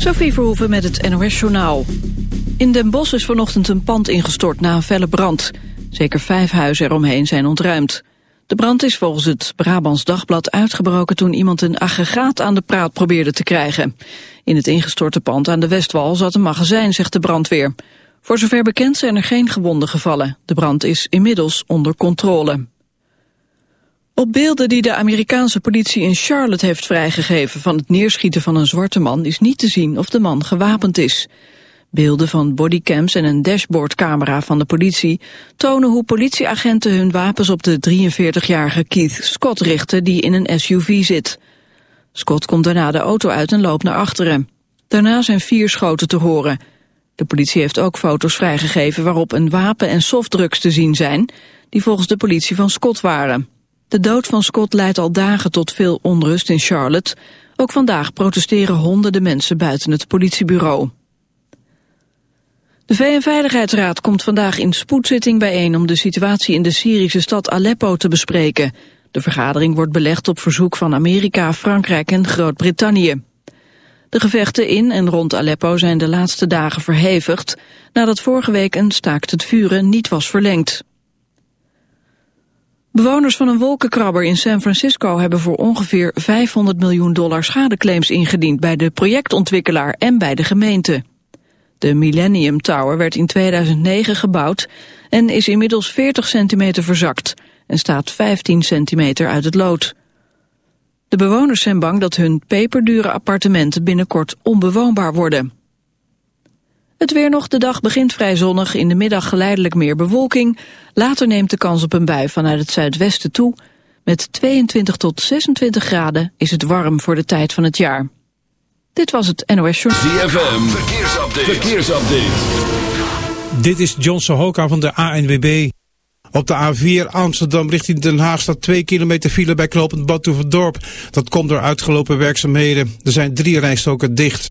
Sophie Verhoeven met het NOS-journaal. In Den Bosch is vanochtend een pand ingestort na een felle brand. Zeker vijf huizen eromheen zijn ontruimd. De brand is volgens het Brabants Dagblad uitgebroken toen iemand een aggregaat aan de praat probeerde te krijgen. In het ingestorte pand aan de Westwal zat een magazijn, zegt de brandweer. Voor zover bekend zijn er geen gewonden gevallen. De brand is inmiddels onder controle. Op beelden die de Amerikaanse politie in Charlotte heeft vrijgegeven van het neerschieten van een zwarte man is niet te zien of de man gewapend is. Beelden van bodycams en een dashboardcamera van de politie tonen hoe politieagenten hun wapens op de 43-jarige Keith Scott richten die in een SUV zit. Scott komt daarna de auto uit en loopt naar achteren. Daarna zijn vier schoten te horen. De politie heeft ook foto's vrijgegeven waarop een wapen en softdrugs te zien zijn, die volgens de politie van Scott waren. De dood van Scott leidt al dagen tot veel onrust in Charlotte. Ook vandaag protesteren honderden mensen buiten het politiebureau. De VN-veiligheidsraad komt vandaag in spoedzitting bijeen om de situatie in de Syrische stad Aleppo te bespreken. De vergadering wordt belegd op verzoek van Amerika, Frankrijk en Groot-Brittannië. De gevechten in en rond Aleppo zijn de laatste dagen verhevigd, nadat vorige week een staakt het vuren niet was verlengd. Bewoners van een wolkenkrabber in San Francisco hebben voor ongeveer 500 miljoen dollar schadeclaims ingediend bij de projectontwikkelaar en bij de gemeente. De Millennium Tower werd in 2009 gebouwd en is inmiddels 40 centimeter verzakt en staat 15 centimeter uit het lood. De bewoners zijn bang dat hun peperdure appartementen binnenkort onbewoonbaar worden. Het weer nog, de dag begint vrij zonnig, in de middag geleidelijk meer bewolking. Later neemt de kans op een bui vanuit het zuidwesten toe. Met 22 tot 26 graden is het warm voor de tijd van het jaar. Dit was het NOS Short. ZFM, verkeersupdate. verkeersupdate. Dit is John Sohoka van de ANWB. Op de A4 Amsterdam richting Den Haag staat 2 kilometer file bij knooppunt Badhoevedorp. Dat komt door uitgelopen werkzaamheden. Er zijn drie rijstoken dicht.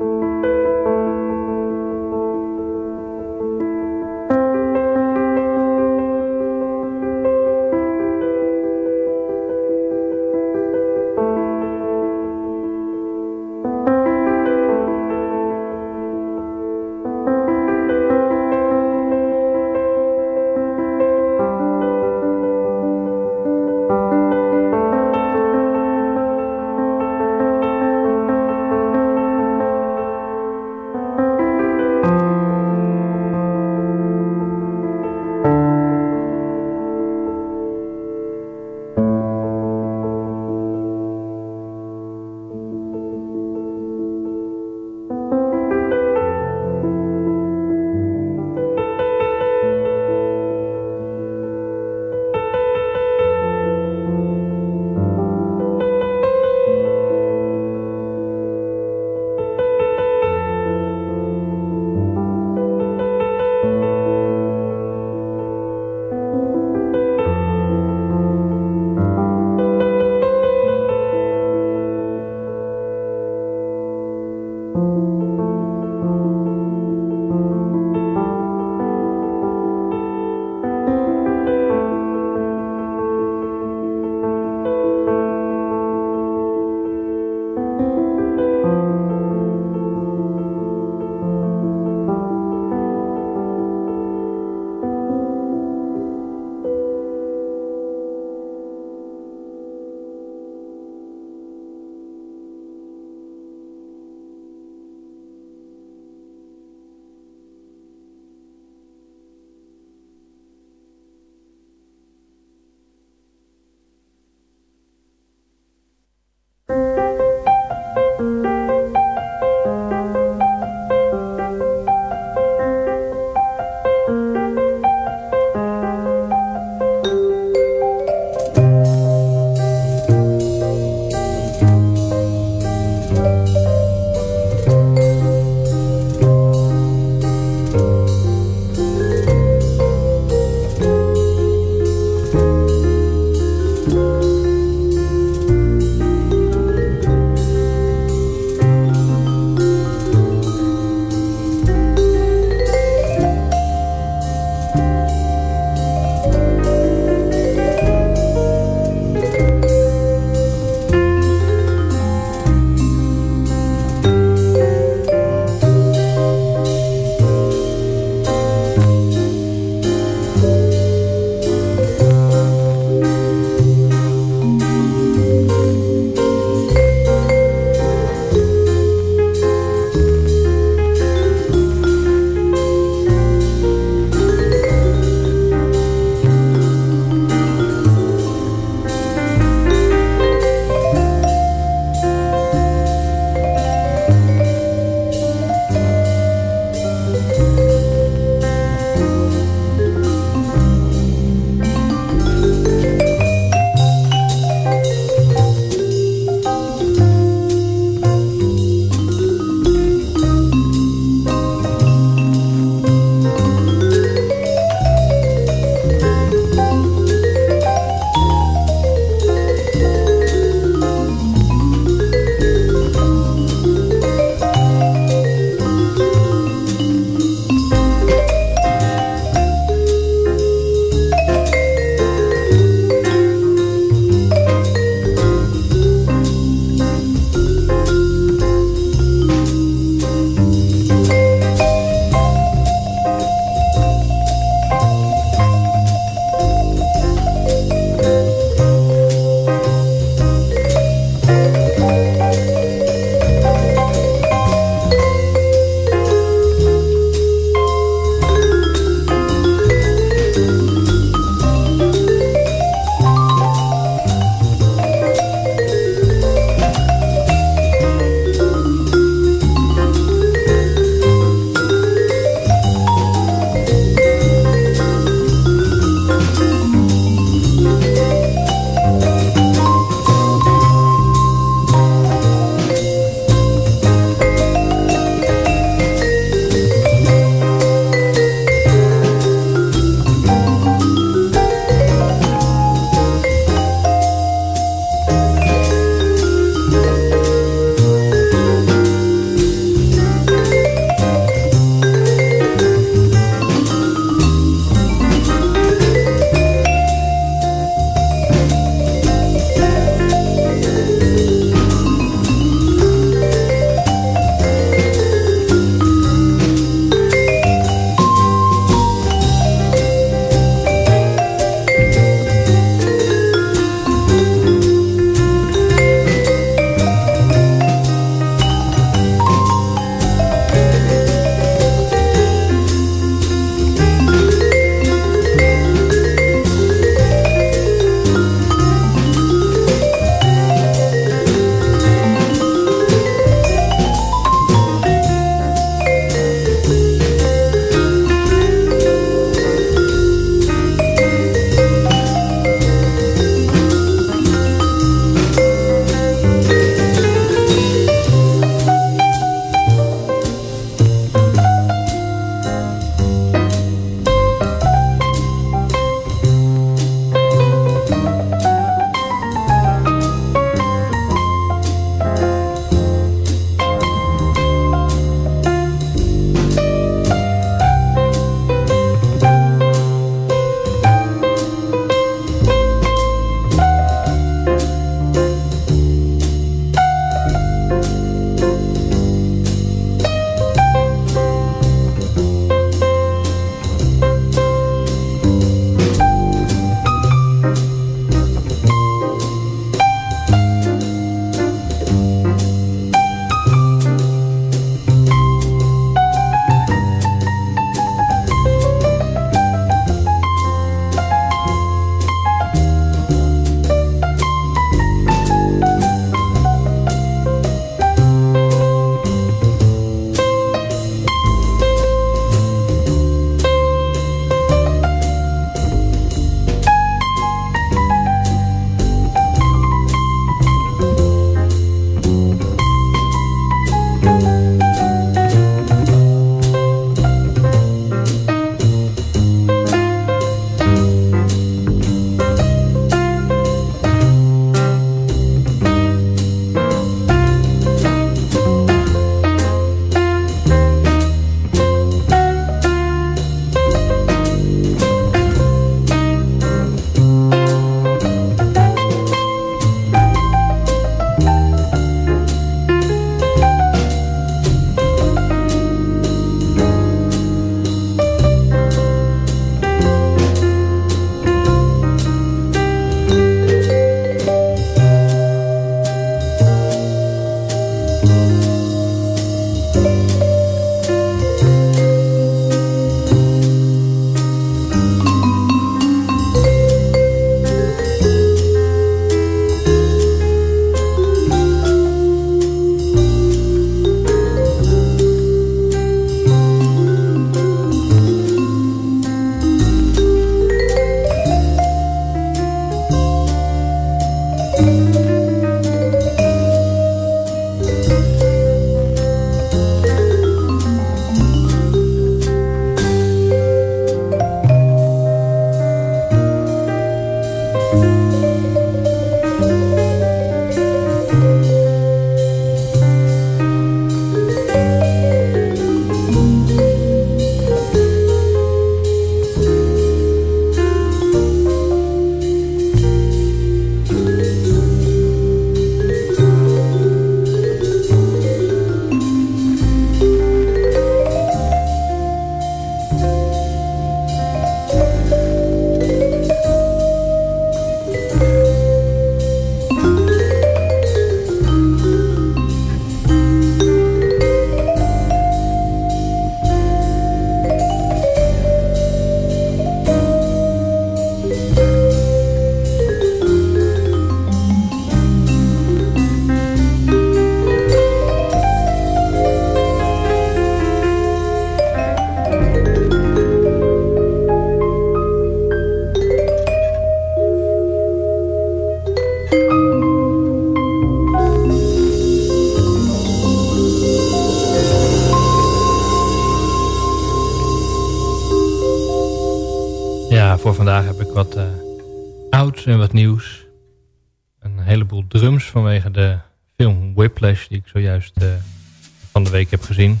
Gezien.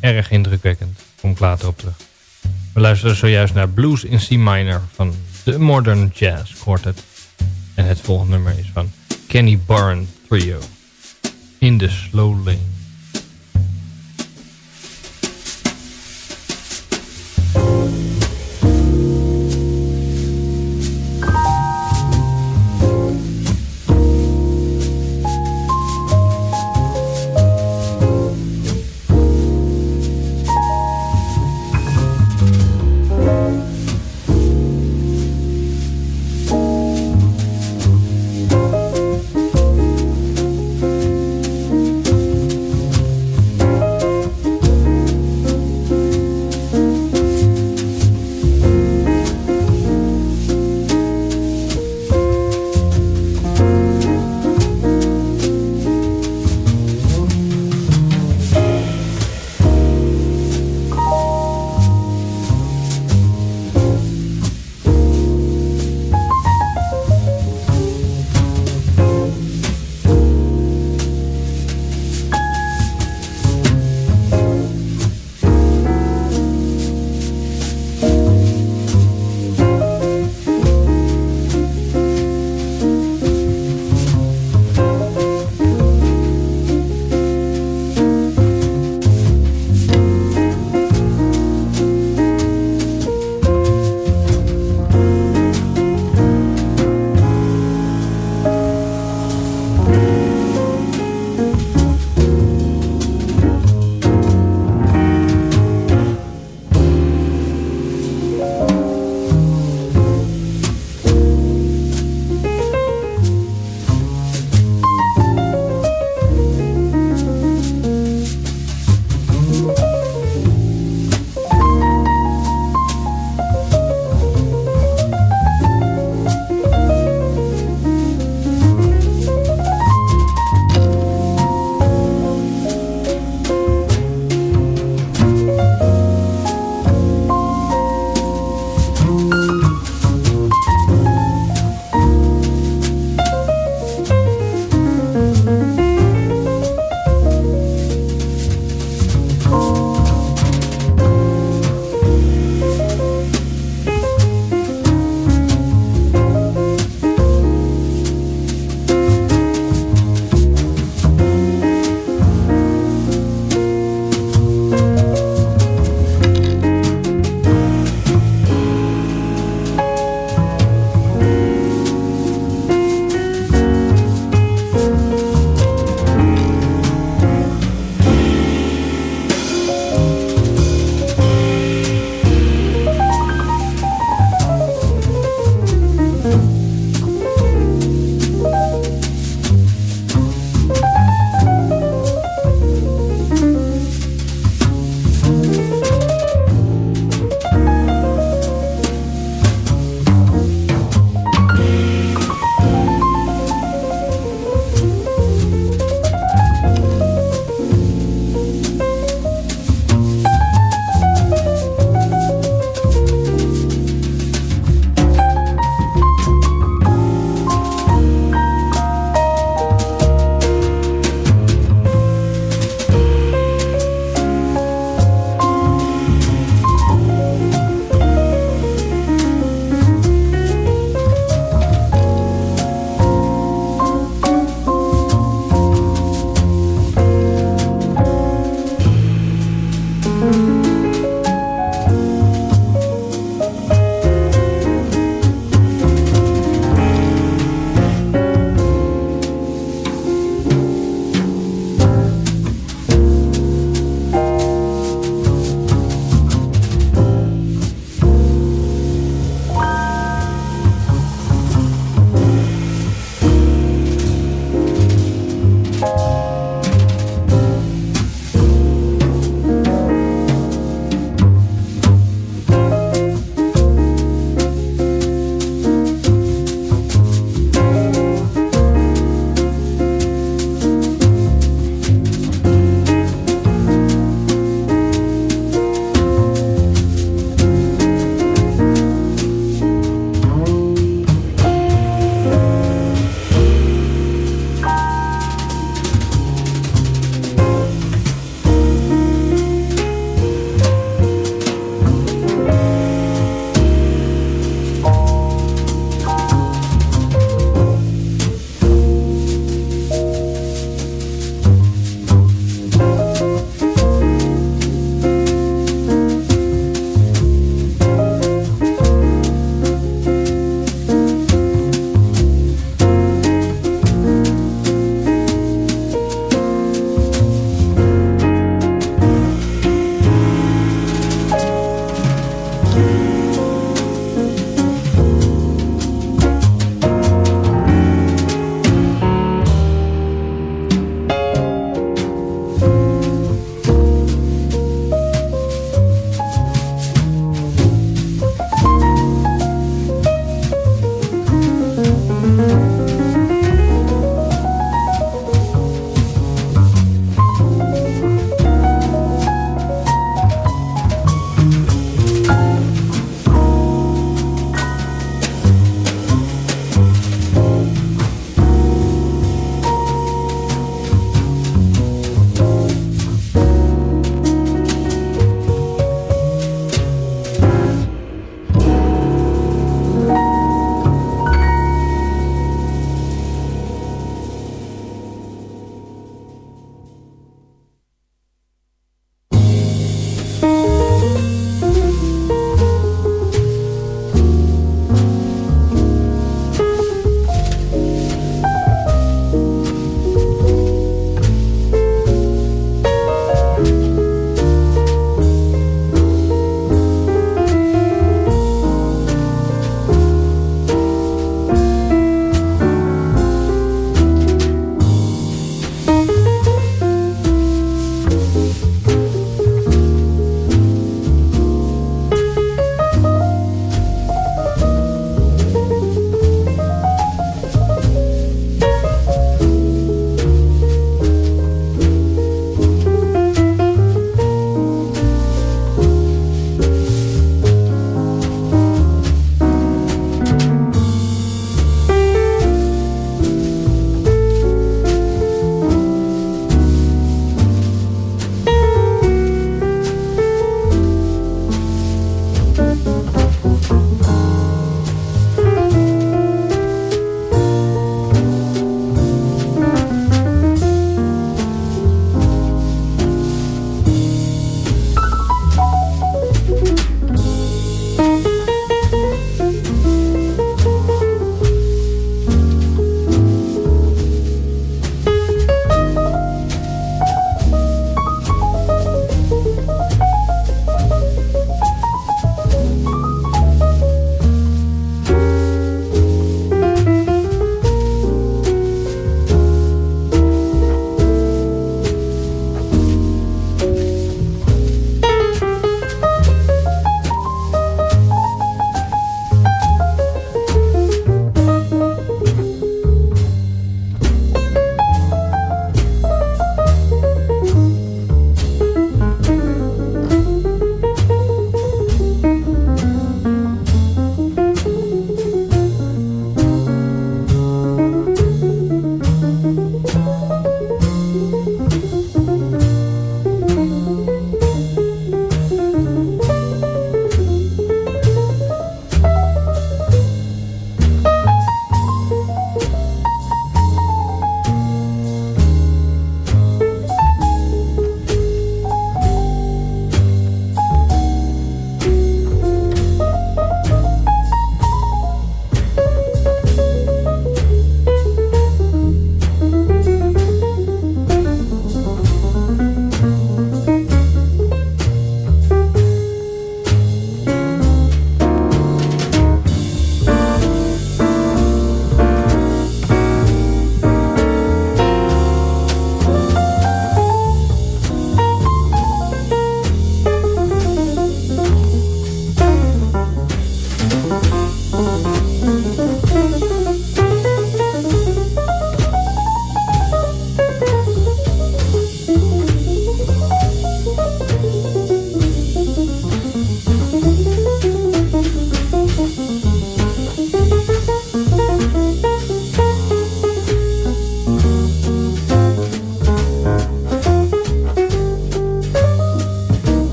Erg indrukwekkend, kom ik later op terug. We luisteren zojuist naar Blues in C minor van The Modern Jazz Quartet. En het volgende nummer is van Kenny Barron Trio. In the Slow Lane.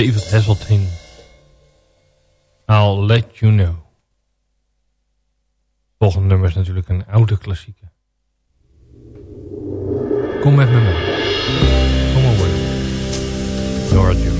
David Hasseltine. I'll let you know. Volgende nummer is natuurlijk een oude klassieke. Kom met me mee. Kom away. Nora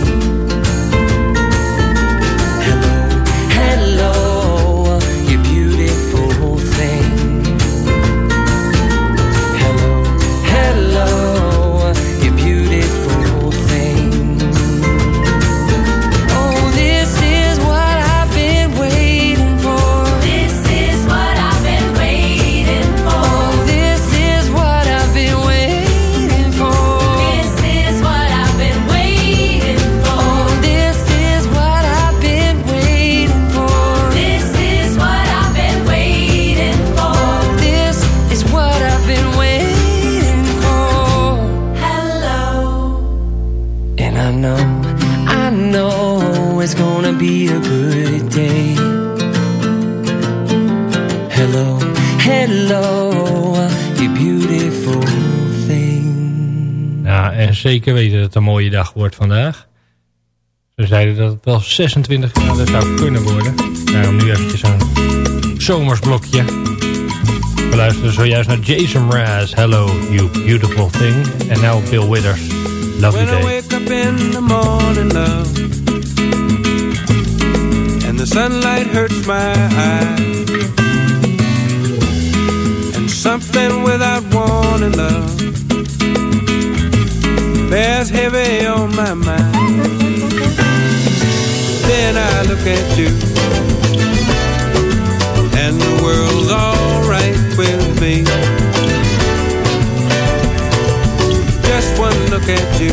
het een mooie dag wordt vandaag. Ze zeiden dat het wel 26 graden zou kunnen worden. Daarom nu eventjes een zomersblokje. We luisteren zojuist naar Jason Mraz. Hello, you beautiful thing. En now Bill Withers. Lovely day. When I wake up in the morning, love. And the sunlight hurts my eyes. And something without warning, love. Bears heavy on my mind. Then I look at you, and the world's alright with me. Just one look at you,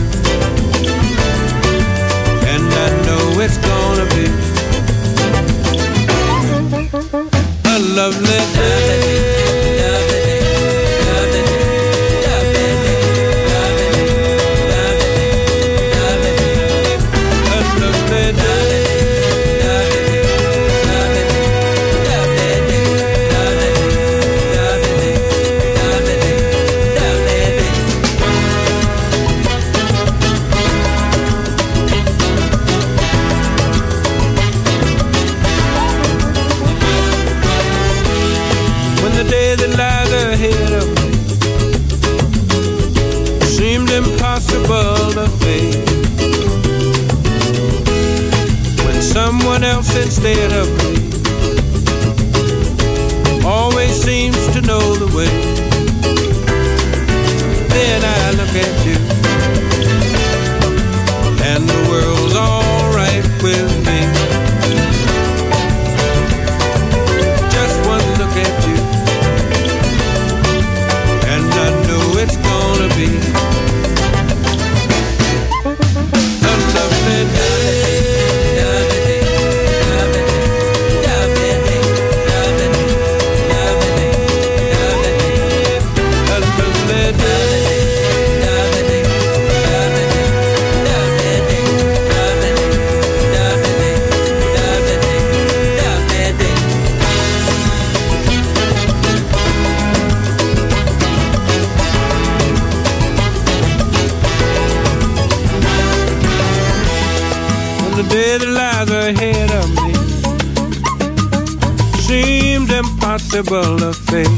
impossible to face.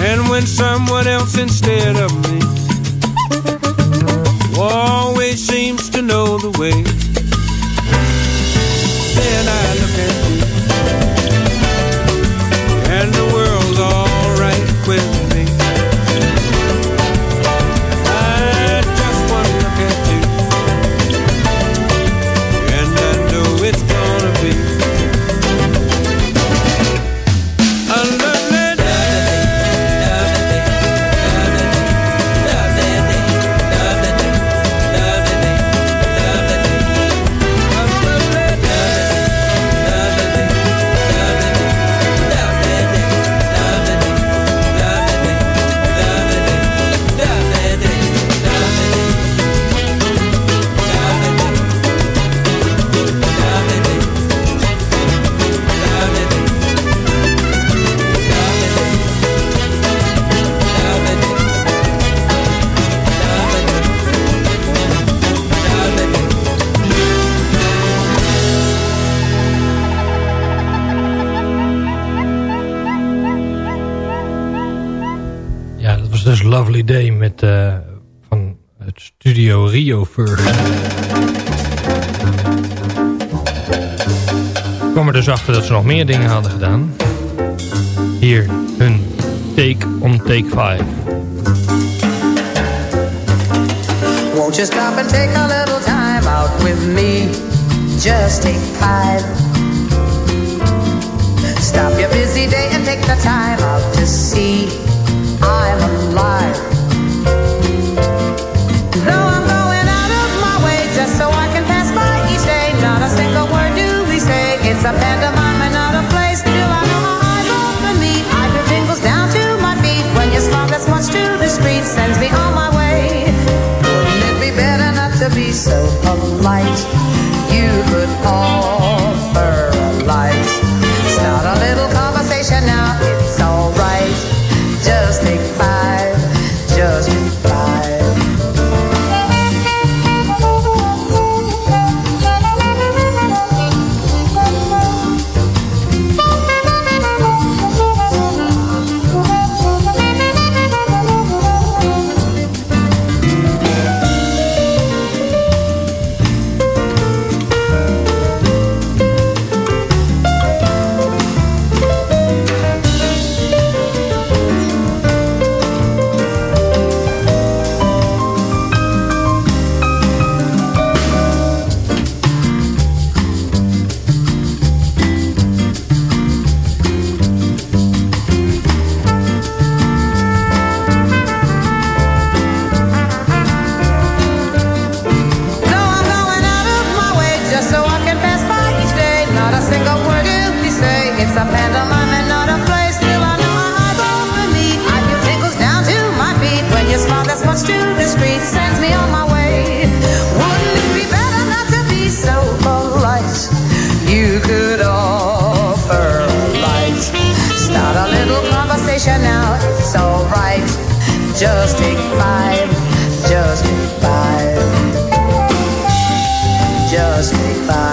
And when someone else instead of me always seems to know the way, then I Chauffeur. Ik kwam er dus achter dat ze nog meer dingen hadden gedaan. Hier hun Take on Take 5. Won't you stop and take a little time out with me? Just take five. Stop your busy day pass me by.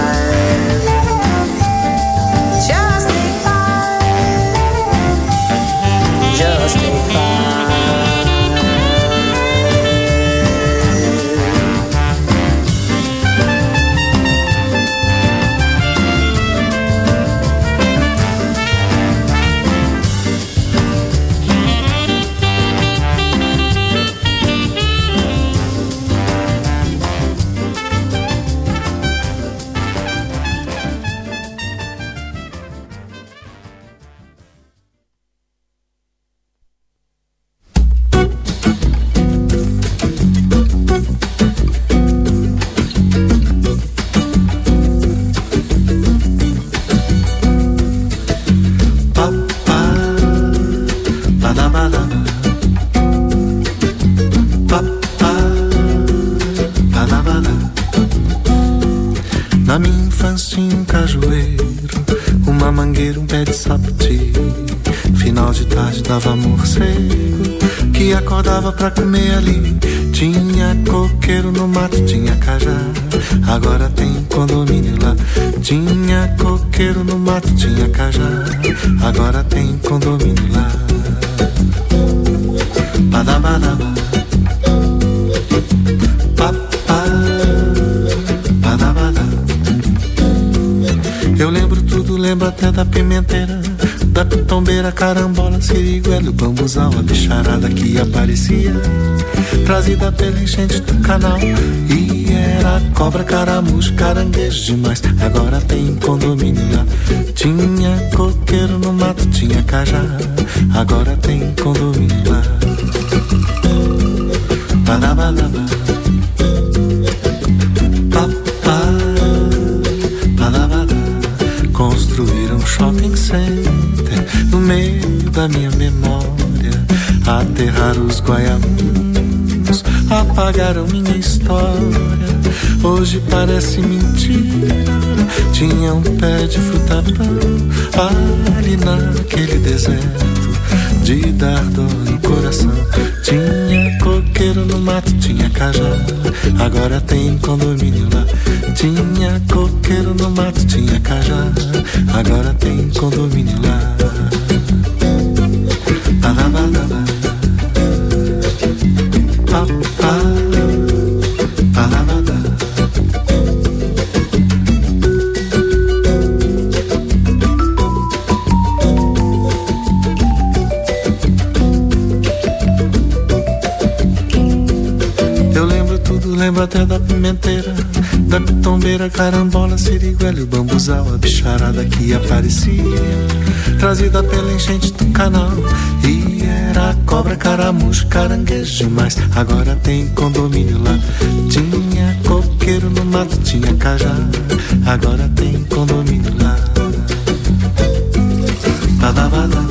enchente do canal. E era cobra, caramujo, caranguejo demais. Agora tem condomínio lá. Tinha coqueiro no mato, tinha cajá. Agora tem condomínio lá. Badabalaba Papá. Badabada Construíram um shopping center No meio da minha memória. Aterrar os guaiamus apagaram minha história. Hoje parece mentira. Tinha um pé de frutabão ali naquele deserto de dar dor no coração. Tinha coqueiro no mato, tinha cajá, agora tem condomínio lá. Tinha coqueiro no mato, tinha cajá, agora tem condomínio lá. carambola, siriguela e o bambuzal, a bicharada que aparecia, trazida pela enchente do canal, e era cobra, caramujo, caranguejo, mas agora tem condomínio lá. Tinha coqueiro no mato, tinha cajá, agora tem condomínio lá. Badabada.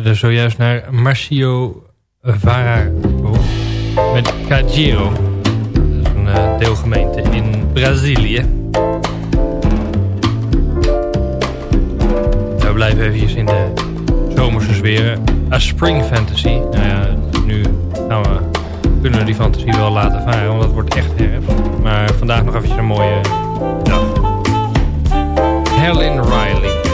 We luisterden zojuist naar Marcio Vararo met Cagiro. Dat is een eh, deelgemeente in Brazilië. We blijven even in de zomerse sfeer. A Spring Fantasy. Nou ja, nu we, kunnen we die fantasie wel laten varen, want het wordt echt herfst. Maar vandaag nog eventjes een mooie dag. Helen Riley.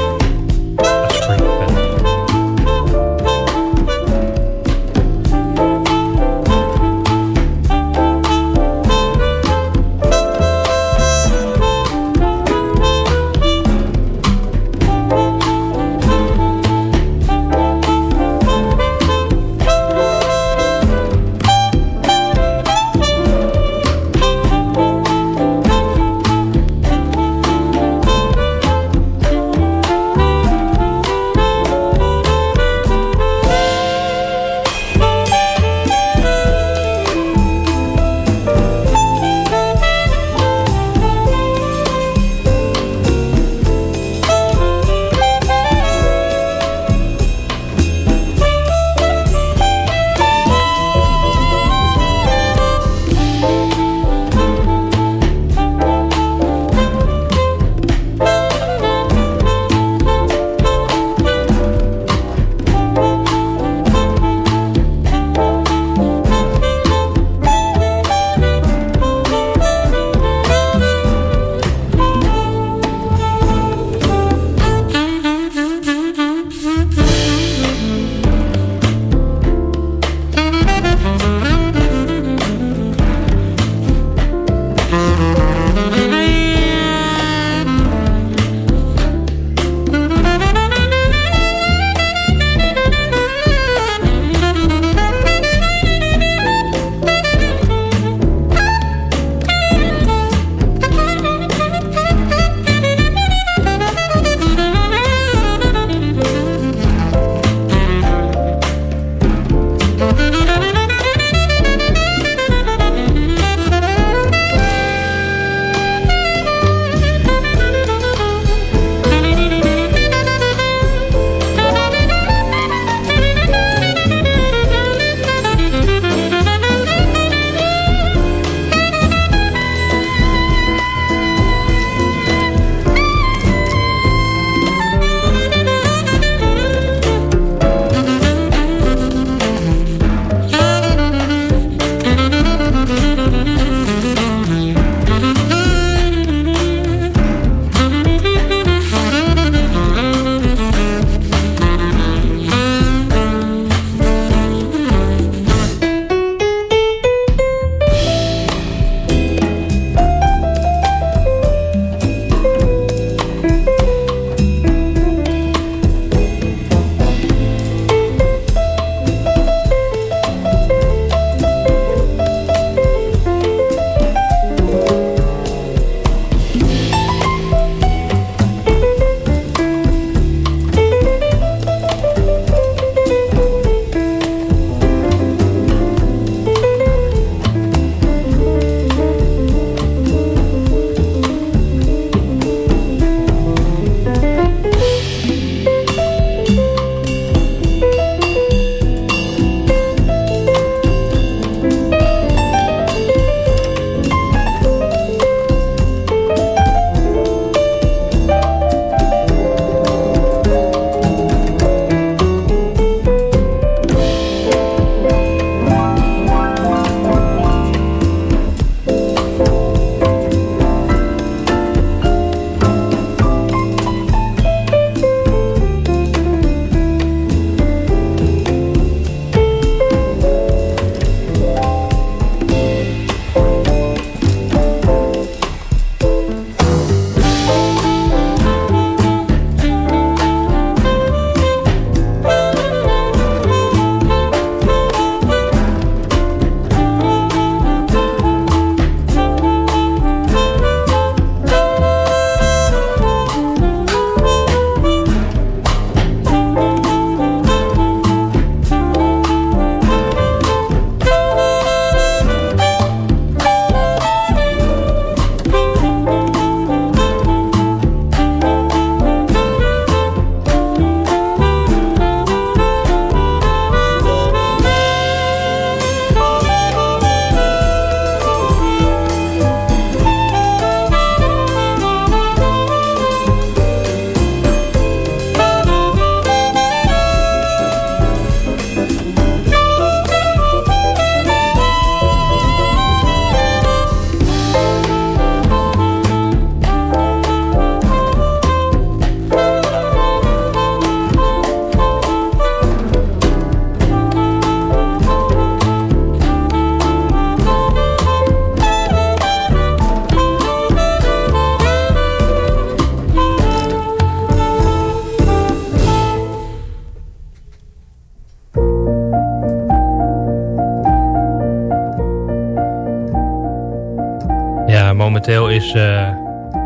Momenteel is uh,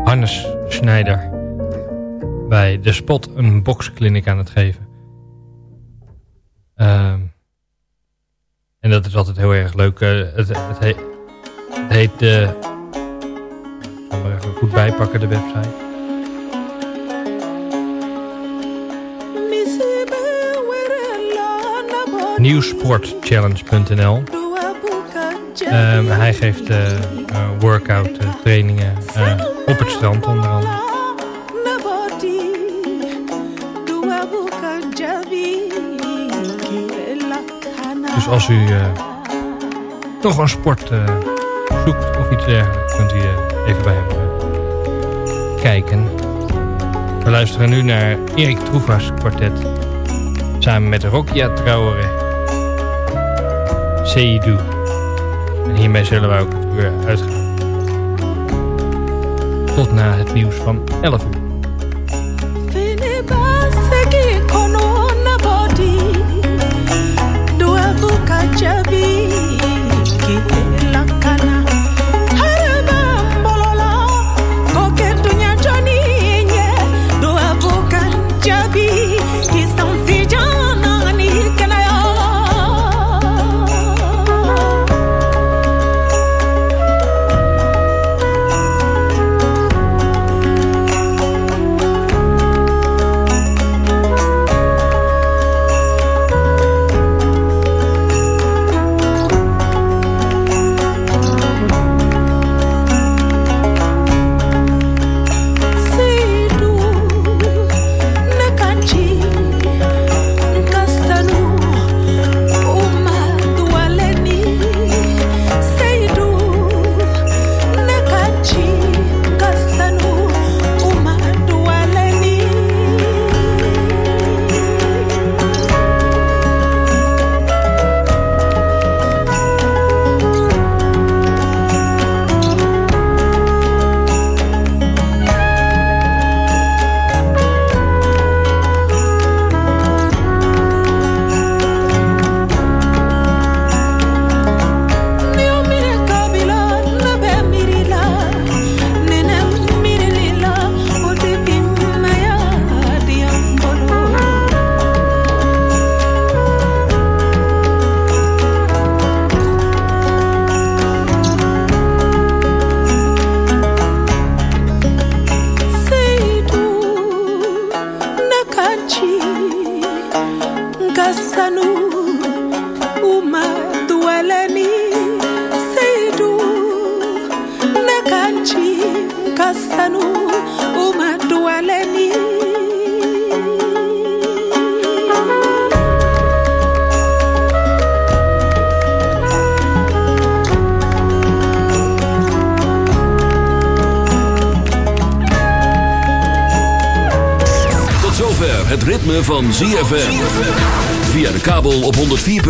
Hannes Snijder bij De Spot een boxclinic aan het geven. Uh, en dat is altijd heel erg leuk. Uh, het, het, he het, heet de... Ik zal maar even goed bijpakken de website. Nieuwsportchallenge.nl um, Hij geeft uh, workout trainingen op het strand onder andere. Dus als u toch een sport zoekt of iets dergelijks, kunt u even bij hem kijken. We luisteren nu naar Erik Troevas kwartet. Samen met Rokia Traoré. Seydou. En hiermee zullen we ook weer uitgaan. Tot na het nieuws van 11 uur.